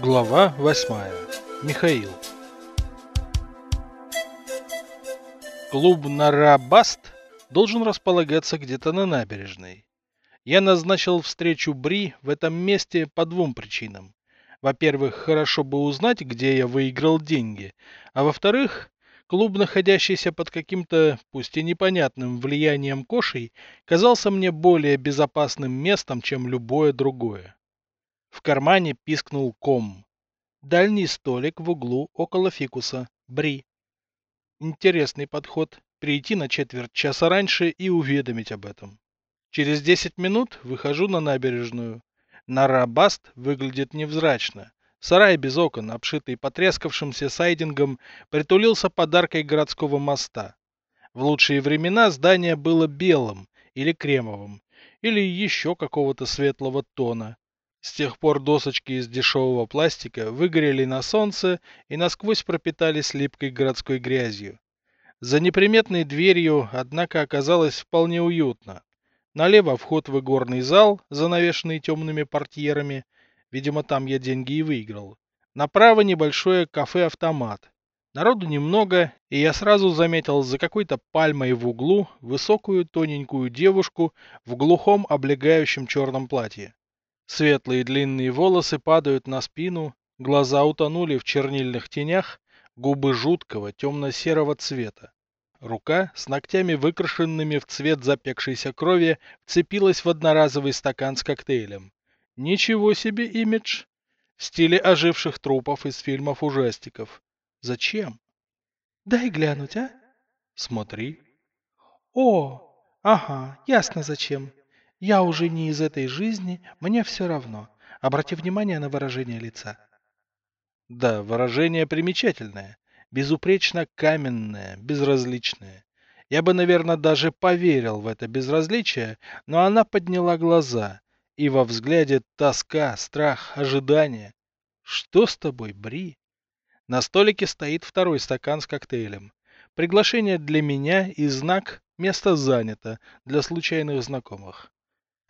Глава 8. Михаил. Клуб Нарабаст должен располагаться где-то на набережной. Я назначил встречу Бри в этом месте по двум причинам. Во-первых, хорошо бы узнать, где я выиграл деньги, а во-вторых, клуб, находящийся под каким-то, пусть и непонятным влиянием кошей, казался мне более безопасным местом, чем любое другое. В кармане пискнул ком. Дальний столик в углу около фикуса. Бри. Интересный подход. Прийти на четверть часа раньше и уведомить об этом. Через 10 минут выхожу на набережную. Нарабаст выглядит невзрачно. Сарай без окон, обшитый потрескавшимся сайдингом, притулился подаркой городского моста. В лучшие времена здание было белым или кремовым, или еще какого-то светлого тона. С тех пор досочки из дешевого пластика выгорели на солнце и насквозь пропитались липкой городской грязью. За неприметной дверью, однако, оказалось вполне уютно. Налево вход в игорный зал, занавешенный темными портьерами. Видимо, там я деньги и выиграл. Направо небольшое кафе-автомат. Народу немного, и я сразу заметил за какой-то пальмой в углу высокую тоненькую девушку в глухом облегающем черном платье. Светлые длинные волосы падают на спину, глаза утонули в чернильных тенях, губы жуткого темно-серого цвета. Рука с ногтями, выкрашенными в цвет запекшейся крови, вцепилась в одноразовый стакан с коктейлем. Ничего себе имидж! В стиле оживших трупов из фильмов ужастиков. Зачем? Дай глянуть, а? Смотри. О, ага, ясно зачем. Я уже не из этой жизни, мне все равно. Обрати внимание на выражение лица. Да, выражение примечательное. Безупречно каменное, безразличное. Я бы, наверное, даже поверил в это безразличие, но она подняла глаза, и во взгляде тоска, страх, ожидание. Что с тобой, Бри? На столике стоит второй стакан с коктейлем. Приглашение для меня и знак «Место занято» для случайных знакомых.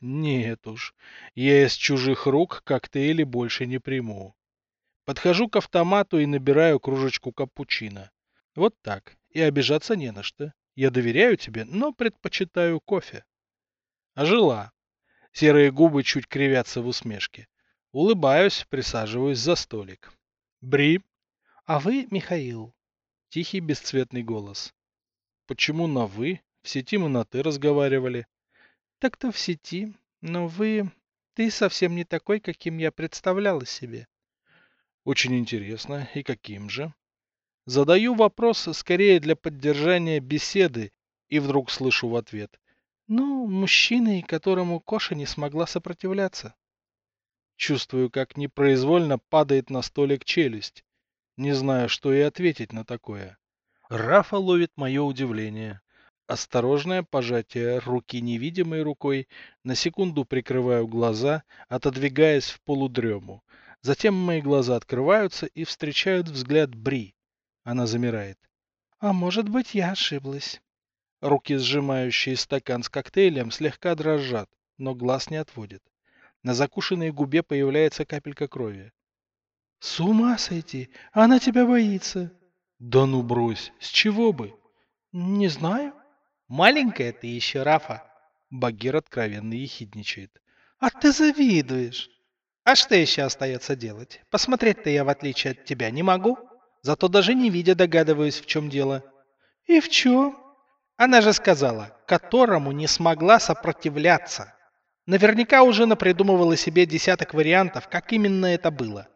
Нет уж, я из чужих рук коктейли больше не приму. Подхожу к автомату и набираю кружечку капучино. Вот так. И обижаться не на что. Я доверяю тебе, но предпочитаю кофе. Ожила. Серые губы чуть кривятся в усмешке. Улыбаюсь, присаживаюсь за столик. Бри. А вы, Михаил? Тихий бесцветный голос. Почему на «вы»? В сети мы на «ты» разговаривали. Так-то в сети, но вы... Ты совсем не такой, каким я представляла себе. Очень интересно. И каким же? Задаю вопрос скорее для поддержания беседы, и вдруг слышу в ответ. Ну, мужчиной, которому Коша не смогла сопротивляться. Чувствую, как непроизвольно падает на столик челюсть. Не знаю, что и ответить на такое. Рафа ловит мое удивление. Осторожное пожатие руки невидимой рукой, на секунду прикрываю глаза, отодвигаясь в полудрему. Затем мои глаза открываются и встречают взгляд Бри. Она замирает. А может быть, я ошиблась. Руки, сжимающие стакан с коктейлем, слегка дрожат, но глаз не отводит. На закушенной губе появляется капелька крови. С ума сойти! Она тебя боится. Да ну брось, с чего бы? Не знаю. Маленькая ты еще, Рафа. Багир откровенно ехидничает. А ты завидуешь. А что еще остается делать? Посмотреть-то я, в отличие от тебя, не могу. Зато даже не видя догадываюсь, в чем дело. И в чем? Она же сказала, которому не смогла сопротивляться. Наверняка уже напридумывала себе десяток вариантов, как именно это было.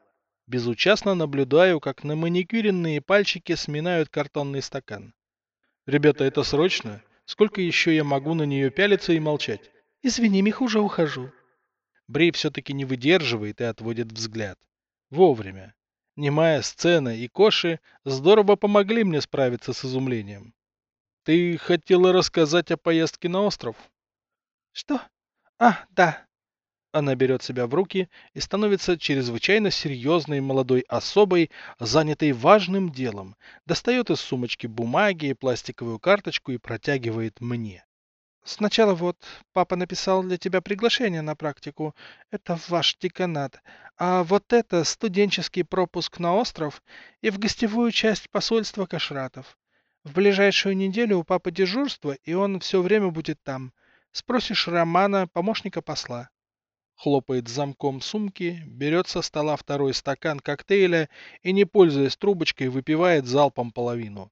Безучастно наблюдаю, как на маникюренные пальчики сминают картонный стакан. Ребята, это срочно? Сколько еще я могу на нее пялиться и молчать? Извини, Мих, уже ухожу. Брей все-таки не выдерживает и отводит взгляд. Вовремя. Немая сцена и Коши здорово помогли мне справиться с изумлением. Ты хотела рассказать о поездке на остров? Что? А, да. Она берет себя в руки и становится чрезвычайно серьезной молодой особой, занятой важным делом, достает из сумочки бумаги и пластиковую карточку и протягивает мне. Сначала вот папа написал для тебя приглашение на практику. Это ваш деканат. А вот это студенческий пропуск на остров и в гостевую часть посольства Кашратов. В ближайшую неделю у папы дежурство, и он все время будет там. Спросишь Романа, помощника посла. Хлопает замком сумки, берет со стола второй стакан коктейля и, не пользуясь трубочкой, выпивает залпом половину.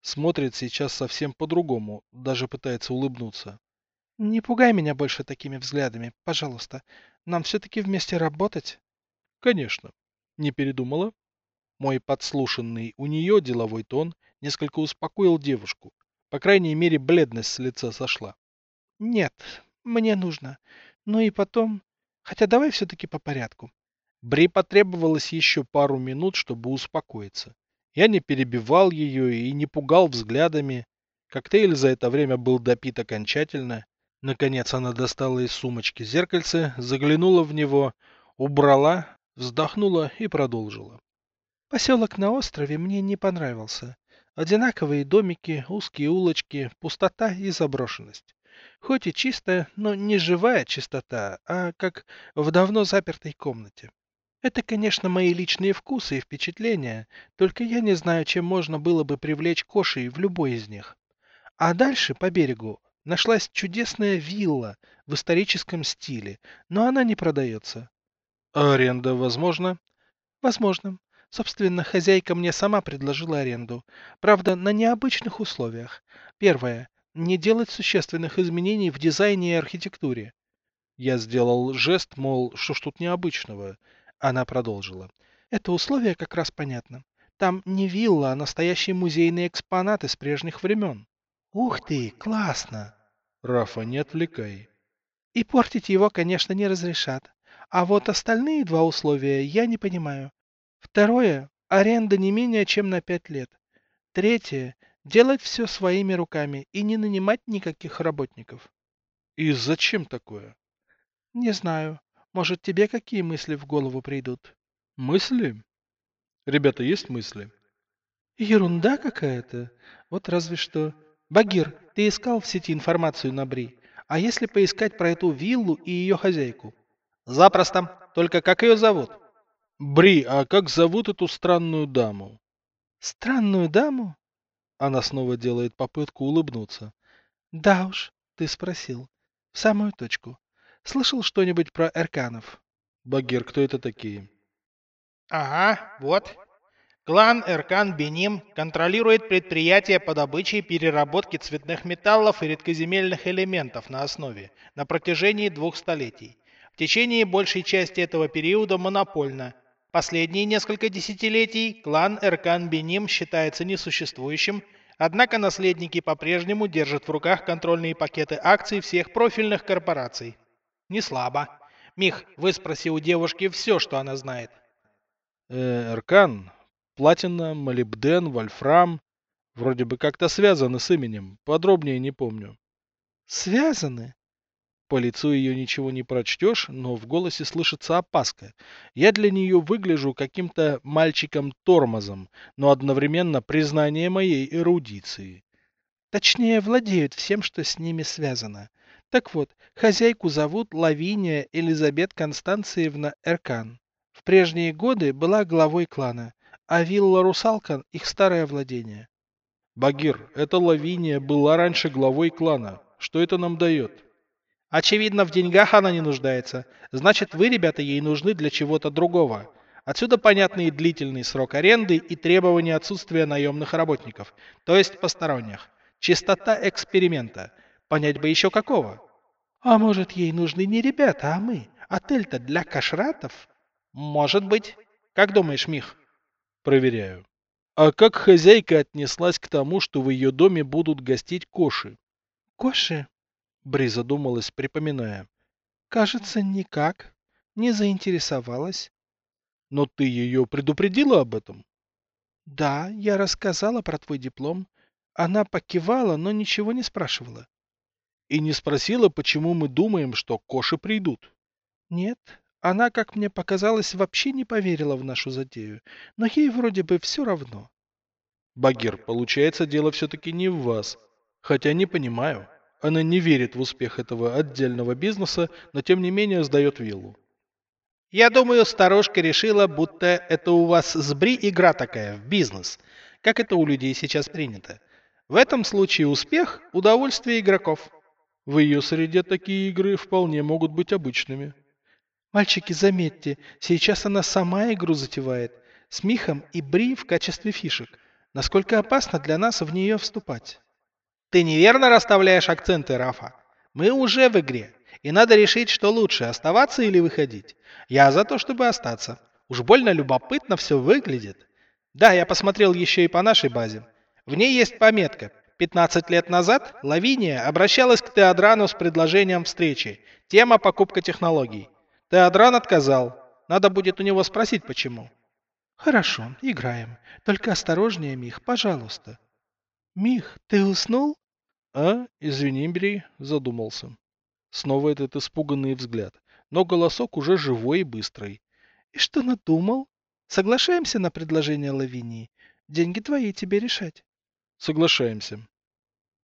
Смотрит сейчас совсем по-другому, даже пытается улыбнуться. Не пугай меня больше такими взглядами, пожалуйста. Нам все-таки вместе работать. Конечно. Не передумала? Мой подслушанный у нее деловой тон несколько успокоил девушку. По крайней мере, бледность с лица сошла. Нет, мне нужно. Ну и потом... Хотя давай все-таки по порядку. Бри потребовалось еще пару минут, чтобы успокоиться. Я не перебивал ее и не пугал взглядами. Коктейль за это время был допит окончательно. Наконец она достала из сумочки зеркальце, заглянула в него, убрала, вздохнула и продолжила. Поселок на острове мне не понравился. Одинаковые домики, узкие улочки, пустота и заброшенность. Хоть и чистая, но не живая чистота, а как в давно запертой комнате. Это, конечно, мои личные вкусы и впечатления, только я не знаю, чем можно было бы привлечь кошей в любой из них. А дальше, по берегу, нашлась чудесная вилла в историческом стиле, но она не продается. Аренда возможно? Возможно. Собственно, хозяйка мне сама предложила аренду. Правда, на необычных условиях. Первое. Не делать существенных изменений в дизайне и архитектуре. Я сделал жест, мол, что ж тут необычного. Она продолжила. Это условие как раз понятно. Там не вилла, а настоящие музейные экспонаты с прежних времен. Ух ты, классно! Рафа, не отвлекай. И портить его, конечно, не разрешат. А вот остальные два условия я не понимаю. Второе – аренда не менее чем на пять лет. Третье – делать все своими руками и не нанимать никаких работников. И зачем такое? Не знаю. Может, тебе какие мысли в голову придут? Мысли? Ребята, есть мысли? Ерунда какая-то. Вот разве что... Багир, ты искал в сети информацию на Бри? А если поискать про эту виллу и ее хозяйку? Запросто. Только как ее зовут? Бри, а как зовут эту странную даму? Странную даму? Она снова делает попытку улыбнуться. Да уж, ты спросил. В самую точку. Слышал что-нибудь про Эрканов? Багир, кто это такие? Ага, вот. Клан Эркан Беним контролирует предприятия по добыче и переработке цветных металлов и редкоземельных элементов на основе на протяжении двух столетий. В течение большей части этого периода монопольно – Последние несколько десятилетий клан Эркан Беним считается несуществующим, однако наследники по-прежнему держат в руках контрольные пакеты акций всех профильных корпораций. Не слабо. Мих, выспроси у девушки все, что она знает. Э, Эркан, платина, молибден, вольфрам. Вроде бы как-то связаны с именем. Подробнее не помню. Связаны? По лицу ее ничего не прочтешь, но в голосе слышится опаска. Я для нее выгляжу каким-то мальчиком-тормозом, но одновременно признание моей эрудиции. Точнее, владеют всем, что с ними связано. Так вот, хозяйку зовут Лавиния Элизабет Констанциевна Эркан. В прежние годы была главой клана, а вилла Русалкан – их старое владение. Багир, эта Лавиния была раньше главой клана. Что это нам дает? Очевидно, в деньгах она не нуждается. Значит, вы, ребята, ей нужны для чего-то другого. Отсюда понятный длительный срок аренды и требования отсутствия наемных работников, то есть посторонних. Чистота эксперимента. Понять бы еще какого. А может, ей нужны не ребята, а мы? Отель-то для кашратов? Может быть. Как думаешь, Мих? Проверяю. А как хозяйка отнеслась к тому, что в ее доме будут гостить коши? Коши? Бри задумалась, припоминая. Кажется, никак. Не заинтересовалась. Но ты ее предупредила об этом? Да, я рассказала про твой диплом. Она покивала, но ничего не спрашивала. И не спросила, почему мы думаем, что коши придут? Нет, она, как мне показалось, вообще не поверила в нашу затею, но ей вроде бы все равно. Багир, получается, дело все-таки не в вас. Хотя не понимаю. Она не верит в успех этого отдельного бизнеса, но тем не менее сдает виллу. Я думаю, старушка решила, будто это у вас с Бри игра такая, в бизнес, как это у людей сейчас принято. В этом случае успех – удовольствие игроков. В ее среде такие игры вполне могут быть обычными. Мальчики, заметьте, сейчас она сама игру затевает, с Михом и Бри в качестве фишек. Насколько опасно для нас в нее вступать? Ты неверно расставляешь акценты, Рафа. Мы уже в игре, и надо решить, что лучше, оставаться или выходить. Я за то, чтобы остаться. Уж больно любопытно все выглядит. Да, я посмотрел еще и по нашей базе. В ней есть пометка. 15 лет назад Лавиния обращалась к Теодрану с предложением встречи. Тема покупка технологий. Теодран отказал. Надо будет у него спросить, почему. Хорошо, играем. Только осторожнее, Мих, пожалуйста. Мих, ты уснул? А, извини, Бри, задумался. Снова этот испуганный взгляд. Но голосок уже живой и быстрый. И что надумал? Соглашаемся на предложение Лавинии? Деньги твои, тебе решать. Соглашаемся.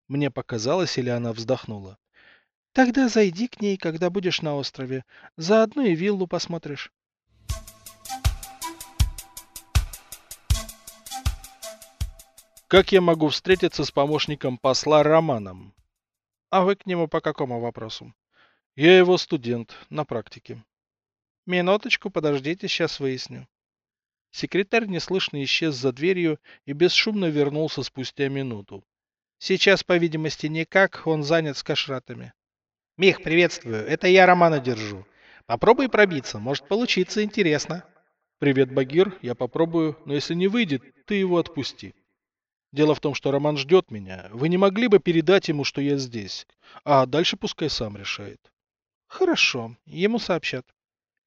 Мне показалось, или она вздохнула. Тогда зайди к ней, когда будешь на острове. Заодно и виллу посмотришь. Как я могу встретиться с помощником посла Романом? А вы к нему по какому вопросу? Я его студент на практике. Минуточку, подождите, сейчас выясню. Секретарь неслышно исчез за дверью и бесшумно вернулся спустя минуту. Сейчас, по видимости, никак, он занят с кашратами. Мих, приветствую, это я Романа держу. Попробуй пробиться, может получиться интересно. Привет, Багир, я попробую, но если не выйдет, ты его отпусти. Дело в том, что Роман ждет меня. Вы не могли бы передать ему, что я здесь? А дальше пускай сам решает. Хорошо, ему сообщат.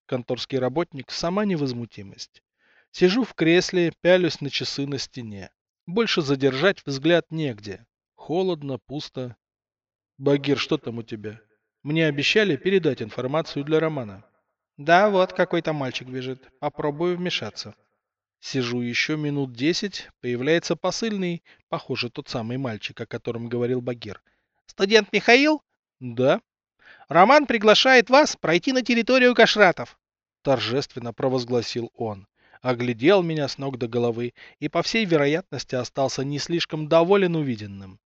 Конторский работник, сама невозмутимость. Сижу в кресле, пялюсь на часы на стене. Больше задержать взгляд негде. Холодно, пусто. Багир, что там у тебя? Мне обещали передать информацию для Романа. Да, вот какой-то мальчик бежит. Попробую вмешаться. Сижу еще минут десять, появляется посыльный, похоже, тот самый мальчик, о котором говорил Багир. Студент Михаил? Да. Роман приглашает вас пройти на территорию Кашратов. Торжественно провозгласил он оглядел меня с ног до головы и, по всей вероятности, остался не слишком доволен увиденным.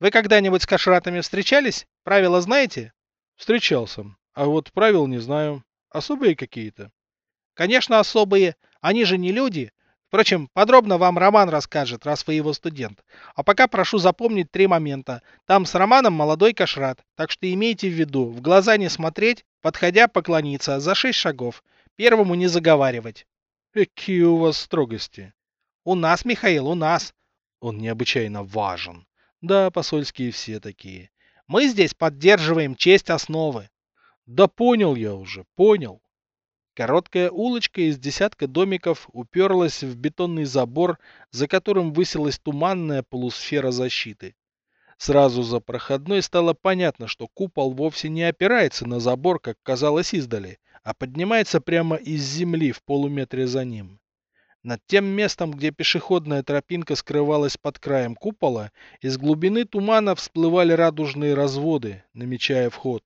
«Вы когда-нибудь с кашратами встречались? Правила знаете?» «Встречался. А вот правил не знаю. Особые какие-то?» «Конечно, особые. Они же не люди. Впрочем, подробно вам Роман расскажет, раз вы его студент. А пока прошу запомнить три момента. Там с Романом молодой кашрат, так что имейте в виду, в глаза не смотреть, подходя поклониться за шесть шагов. Первому не заговаривать. Какие у вас строгости? У нас, Михаил, у нас. Он необычайно важен. Да, посольские все такие. Мы здесь поддерживаем честь основы. Да понял я уже, понял. Короткая улочка из десятка домиков уперлась в бетонный забор, за которым высилась туманная полусфера защиты. Сразу за проходной стало понятно, что купол вовсе не опирается на забор, как казалось издали, а поднимается прямо из земли в полуметре за ним. Над тем местом, где пешеходная тропинка скрывалась под краем купола, из глубины тумана всплывали радужные разводы, намечая вход.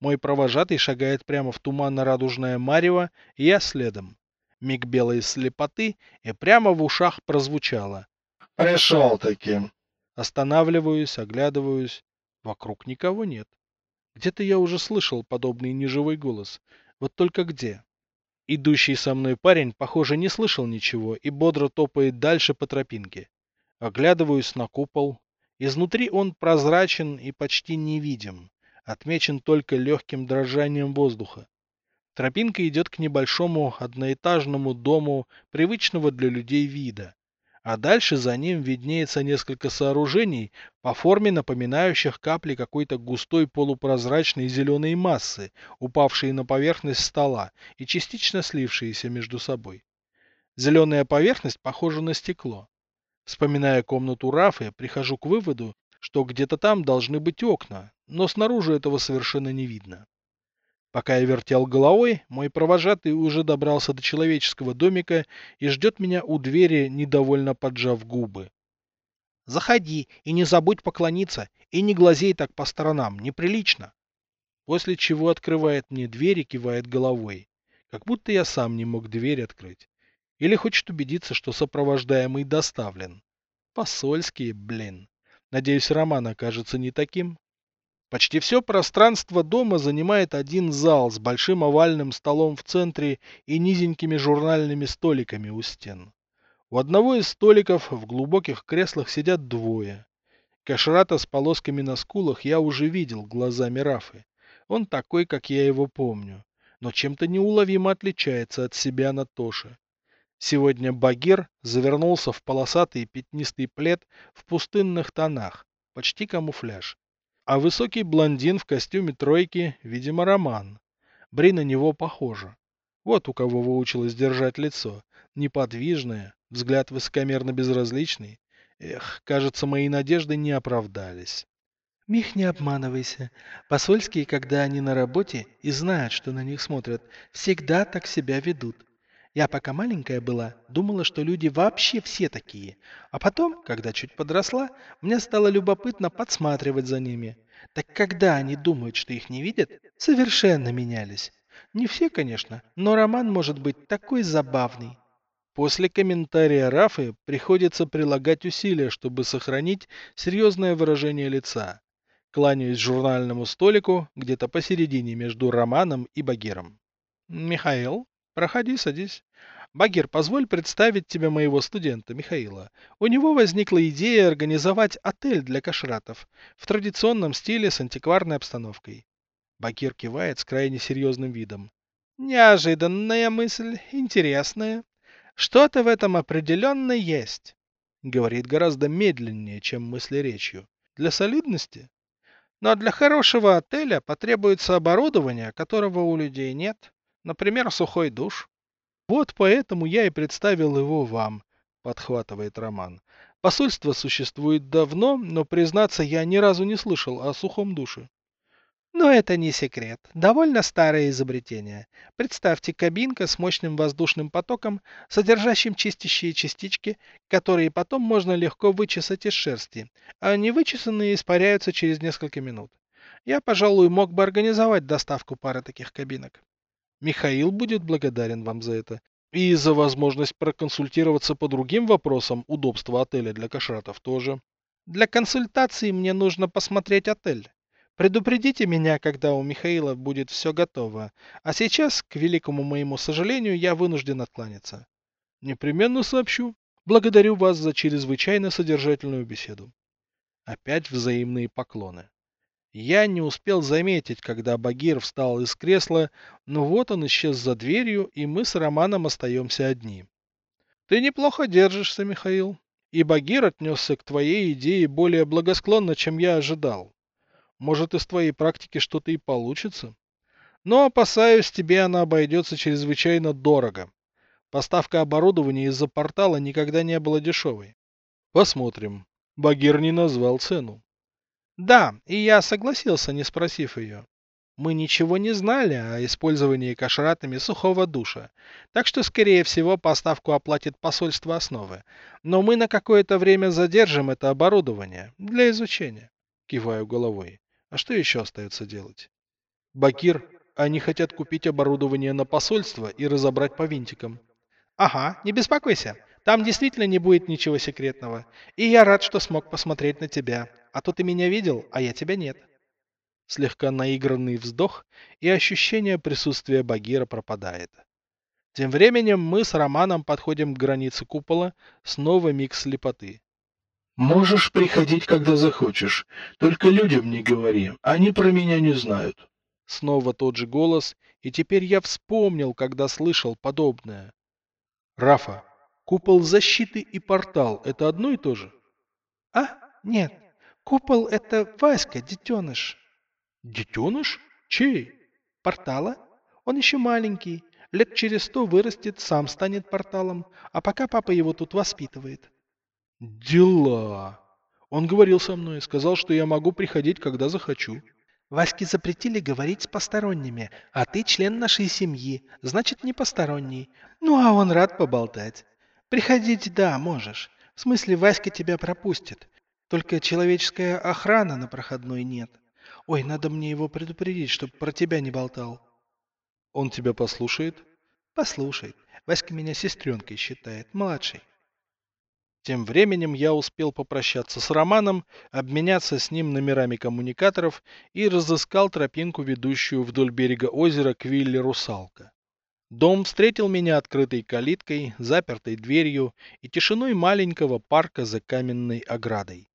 Мой провожатый шагает прямо в туманно-радужное марево, и я следом. Миг белой слепоты, и прямо в ушах прозвучало. «Пришел-таки!» Останавливаюсь, оглядываюсь. Вокруг никого нет. Где-то я уже слышал подобный неживой голос. Вот только где? Идущий со мной парень, похоже, не слышал ничего и бодро топает дальше по тропинке. Оглядываюсь на купол. Изнутри он прозрачен и почти невидим, отмечен только легким дрожанием воздуха. Тропинка идет к небольшому одноэтажному дому привычного для людей вида а дальше за ним виднеется несколько сооружений, по форме напоминающих капли какой-то густой полупрозрачной зеленой массы, упавшие на поверхность стола и частично слившиеся между собой. Зеленая поверхность похожа на стекло. Вспоминая комнату Рафы, прихожу к выводу, что где-то там должны быть окна, но снаружи этого совершенно не видно. Пока я вертел головой, мой провожатый уже добрался до человеческого домика и ждет меня у двери, недовольно поджав губы. Заходи и не забудь поклониться, и не глазей так по сторонам, неприлично. После чего открывает мне дверь и кивает головой, как будто я сам не мог дверь открыть. Или хочет убедиться, что сопровождаемый доставлен. Посольские, блин. Надеюсь, роман окажется не таким. Почти все пространство дома занимает один зал с большим овальным столом в центре и низенькими журнальными столиками у стен. У одного из столиков в глубоких креслах сидят двое. Кашрата с полосками на скулах я уже видел глазами Рафы. Он такой, как я его помню, но чем-то неуловимо отличается от себя на Тоше. Сегодня Багир завернулся в полосатый пятнистый плед в пустынных тонах, почти камуфляж. А высокий блондин в костюме тройки, видимо, Роман. Бри на него похожа. Вот у кого выучилась держать лицо. Неподвижное, взгляд высокомерно безразличный. Эх, кажется, мои надежды не оправдались. Мих, не обманывайся. Посольские, когда они на работе и знают, что на них смотрят, всегда так себя ведут. Я пока маленькая была, думала, что люди вообще все такие. А потом, когда чуть подросла, мне стало любопытно подсматривать за ними. Так когда они думают, что их не видят, совершенно менялись. Не все, конечно, но роман может быть такой забавный. После комментария Рафы приходится прилагать усилия, чтобы сохранить серьезное выражение лица. Кланяюсь журнальному столику где-то посередине между Романом и Багиром. «Михаил, проходи, садись. Багир, позволь представить тебе моего студента Михаила. У него возникла идея организовать отель для кашратов в традиционном стиле с антикварной обстановкой. Багир кивает с крайне серьезным видом. Неожиданная мысль, интересная. Что-то в этом определенно есть. Говорит гораздо медленнее, чем мысли речью. Для солидности? Но для хорошего отеля потребуется оборудование, которого у людей нет. Например, сухой душ. Вот поэтому я и представил его вам, подхватывает Роман. Посольство существует давно, но, признаться, я ни разу не слышал о сухом душе. Но это не секрет. Довольно старое изобретение. Представьте кабинка с мощным воздушным потоком, содержащим чистящие частички, которые потом можно легко вычесать из шерсти, а невычесанные испаряются через несколько минут. Я, пожалуй, мог бы организовать доставку пары таких кабинок. Михаил будет благодарен вам за это. И за возможность проконсультироваться по другим вопросам удобства отеля для кашратов тоже. Для консультации мне нужно посмотреть отель. Предупредите меня, когда у Михаила будет все готово. А сейчас, к великому моему сожалению, я вынужден откланяться. Непременно сообщу. Благодарю вас за чрезвычайно содержательную беседу. Опять взаимные поклоны. Я не успел заметить, когда Багир встал из кресла, но вот он исчез за дверью, и мы с Романом остаемся одни. Ты неплохо держишься, Михаил. И Багир отнесся к твоей идее более благосклонно, чем я ожидал. Может, из твоей практики что-то и получится. Но, опасаюсь, тебе она обойдется чрезвычайно дорого. Поставка оборудования из-за портала никогда не была дешевой. Посмотрим. Багир не назвал цену. Да, и я согласился, не спросив ее. Мы ничего не знали о использовании кашратами сухого душа, так что, скорее всего, поставку оплатит посольство основы. Но мы на какое-то время задержим это оборудование для изучения. Киваю головой. А что еще остается делать? Бакир, они хотят купить оборудование на посольство и разобрать по винтикам. Ага, не беспокойся. Там действительно не будет ничего секретного. И я рад, что смог посмотреть на тебя. А то ты меня видел, а я тебя нет. Слегка наигранный вздох, и ощущение присутствия Багира пропадает. Тем временем мы с Романом подходим к границе купола, снова миг слепоты. «Можешь приходить, когда захочешь, только людям не говори, они про меня не знают». Снова тот же голос, и теперь я вспомнил, когда слышал подобное. «Рафа, купол защиты и портал — это одно и то же?» «А? Нет, Купол — это Васька, детеныш. Детеныш? Чей? Портала. Он еще маленький. Лет через сто вырастет, сам станет порталом. А пока папа его тут воспитывает. Дела. Он говорил со мной, сказал, что я могу приходить, когда захочу. Ваське запретили говорить с посторонними, а ты член нашей семьи, значит, не посторонний. Ну, а он рад поболтать. Приходить, да, можешь. В смысле, Васька тебя пропустит. Только человеческая охрана на проходной нет. Ой, надо мне его предупредить, чтоб про тебя не болтал. Он тебя послушает? Послушает. Васька меня сестренкой считает, младшей. Тем временем я успел попрощаться с Романом, обменяться с ним номерами коммуникаторов и разыскал тропинку, ведущую вдоль берега озера к вилле «Русалка». Дом встретил меня открытой калиткой, запертой дверью и тишиной маленького парка за каменной оградой.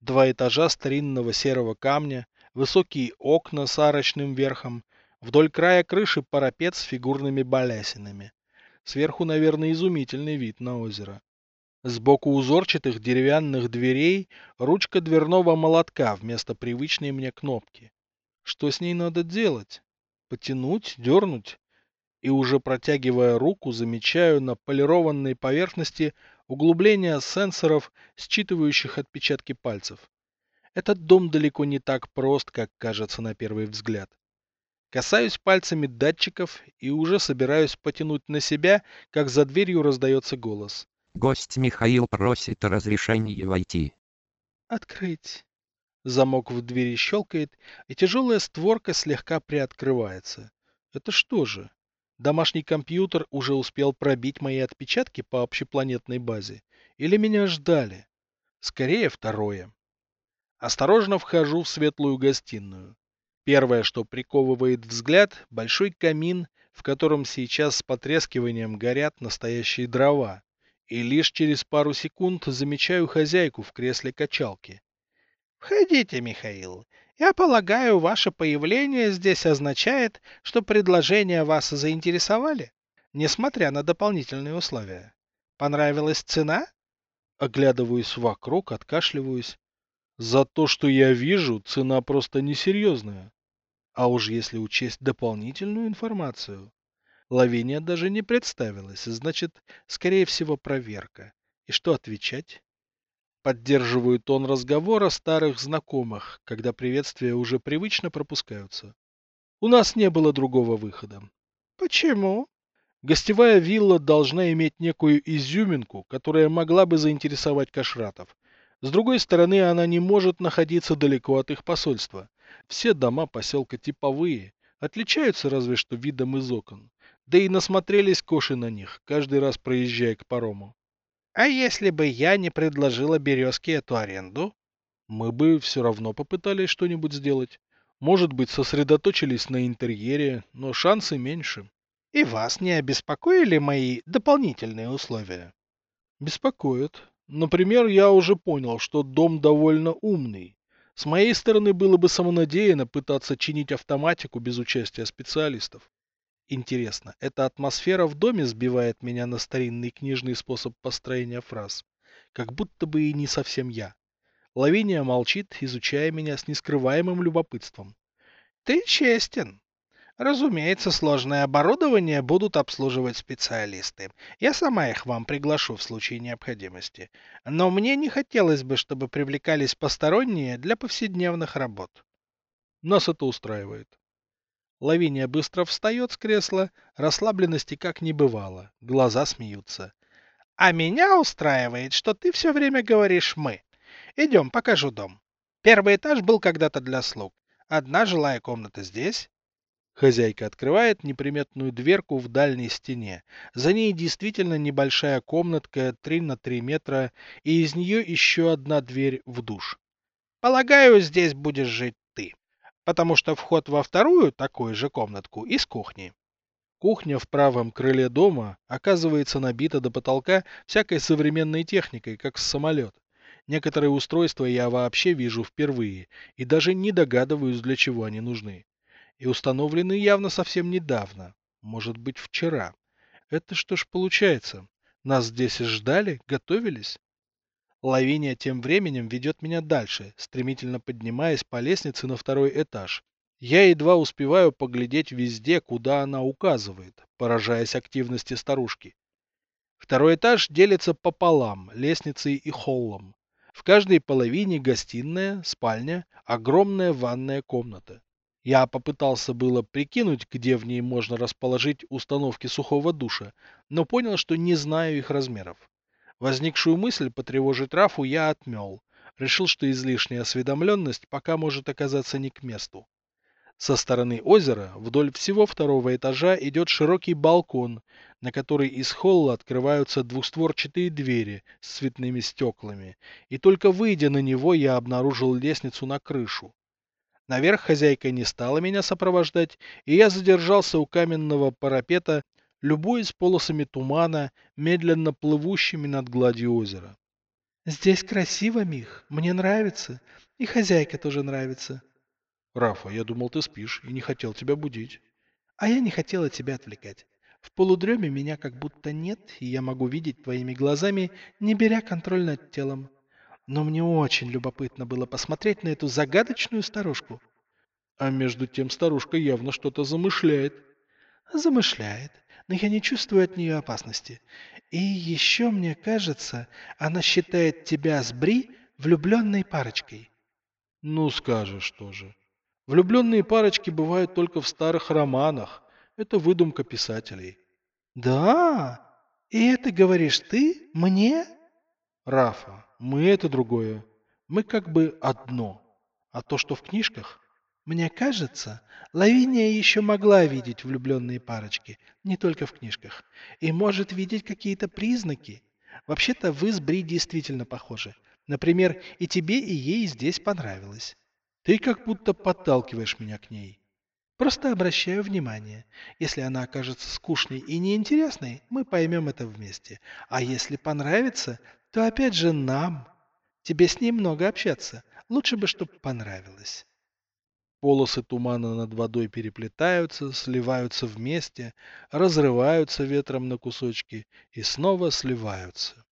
Два этажа старинного серого камня, высокие окна с арочным верхом, вдоль края крыши парапет с фигурными балясинами. Сверху, наверное, изумительный вид на озеро. Сбоку узорчатых деревянных дверей ручка дверного молотка вместо привычной мне кнопки. Что с ней надо делать? Потянуть, дернуть? И уже протягивая руку, замечаю на полированной поверхности углубление сенсоров, считывающих отпечатки пальцев. Этот дом далеко не так прост, как кажется на первый взгляд. Касаюсь пальцами датчиков и уже собираюсь потянуть на себя, как за дверью раздается голос. Гость Михаил просит разрешения войти. Открыть. Замок в двери щелкает, и тяжелая створка слегка приоткрывается. Это что же? Домашний компьютер уже успел пробить мои отпечатки по общепланетной базе? Или меня ждали? Скорее второе. Осторожно вхожу в светлую гостиную. Первое, что приковывает взгляд, большой камин, в котором сейчас с потрескиванием горят настоящие дрова и лишь через пару секунд замечаю хозяйку в кресле качалки. «Входите, Михаил. Я полагаю, ваше появление здесь означает, что предложения вас заинтересовали, несмотря на дополнительные условия. Понравилась цена?» Оглядываюсь вокруг, откашливаюсь. За то, что я вижу, цена просто несерьезная. А уж если учесть дополнительную информацию. Лавиния даже не представилась, значит, скорее всего, проверка. И что отвечать? Поддерживаю тон разговора старых знакомых, когда приветствия уже привычно пропускаются. У нас не было другого выхода. Почему? Гостевая вилла должна иметь некую изюминку, которая могла бы заинтересовать кашратов. С другой стороны, она не может находиться далеко от их посольства. Все дома поселка типовые, отличаются разве что видом из окон. Да и насмотрелись коши на них, каждый раз проезжая к парому. А если бы я не предложила Березке эту аренду? Мы бы все равно попытались что-нибудь сделать. Может быть, сосредоточились на интерьере, но шансы меньше. И вас не обеспокоили мои дополнительные условия? Беспокоят. Например, я уже понял, что дом довольно умный. С моей стороны было бы самонадеянно пытаться чинить автоматику без участия специалистов. Интересно, эта атмосфера в доме сбивает меня на старинный книжный способ построения фраз? Как будто бы и не совсем я. Лавиния молчит, изучая меня с нескрываемым любопытством. Ты честен. Разумеется, сложное оборудование будут обслуживать специалисты. Я сама их вам приглашу в случае необходимости. Но мне не хотелось бы, чтобы привлекались посторонние для повседневных работ. Нас это устраивает. Лавиния быстро встает с кресла, расслабленности как не бывало, глаза смеются. А меня устраивает, что ты все время говоришь «мы». Идем, покажу дом. Первый этаж был когда-то для слуг. Одна жилая комната здесь. Хозяйка открывает неприметную дверку в дальней стене. За ней действительно небольшая комнатка 3 на 3 метра, и из нее еще одна дверь в душ. Полагаю, здесь будешь жить потому что вход во вторую такую же комнатку из кухни. Кухня в правом крыле дома оказывается набита до потолка всякой современной техникой, как самолет. Некоторые устройства я вообще вижу впервые и даже не догадываюсь, для чего они нужны. И установлены явно совсем недавно, может быть вчера. Это что ж получается? Нас здесь ждали, готовились? Лавиния тем временем ведет меня дальше, стремительно поднимаясь по лестнице на второй этаж. Я едва успеваю поглядеть везде, куда она указывает, поражаясь активности старушки. Второй этаж делится пополам, лестницей и холлом. В каждой половине гостиная, спальня, огромная ванная комната. Я попытался было прикинуть, где в ней можно расположить установки сухого душа, но понял, что не знаю их размеров. Возникшую мысль потревожить Рафу я отмел. Решил, что излишняя осведомленность пока может оказаться не к месту. Со стороны озера вдоль всего второго этажа идет широкий балкон, на который из холла открываются двустворчатые двери с цветными стеклами, и только выйдя на него, я обнаружил лестницу на крышу. Наверх хозяйка не стала меня сопровождать, и я задержался у каменного парапета, любуясь полосами тумана, медленно плывущими над гладью озера. Здесь красиво, Мих, мне нравится, и хозяйка тоже нравится. Рафа, я думал, ты спишь и не хотел тебя будить. А я не хотела тебя отвлекать. В полудреме меня как будто нет, и я могу видеть твоими глазами, не беря контроль над телом. Но мне очень любопытно было посмотреть на эту загадочную старушку. А между тем старушка явно что-то замышляет. Замышляет, но я не чувствую от нее опасности. И еще мне кажется, она считает тебя с Бри влюбленной парочкой. Ну, скажешь тоже. Влюбленные парочки бывают только в старых романах. Это выдумка писателей. Да? И это говоришь ты? Мне? Рафа, мы это другое. Мы как бы одно. А то, что в книжках... Мне кажется, Лавиния еще могла видеть влюбленные парочки, не только в книжках, и может видеть какие-то признаки. Вообще-то вы с Бри действительно похожи. Например, и тебе, и ей здесь понравилось. Ты как будто подталкиваешь меня к ней. Просто обращаю внимание. Если она окажется скучной и неинтересной, мы поймем это вместе. А если понравится, то опять же нам. Тебе с ней много общаться. Лучше бы, чтобы понравилось. Полосы тумана над водой переплетаются, сливаются вместе, разрываются ветром на кусочки и снова сливаются.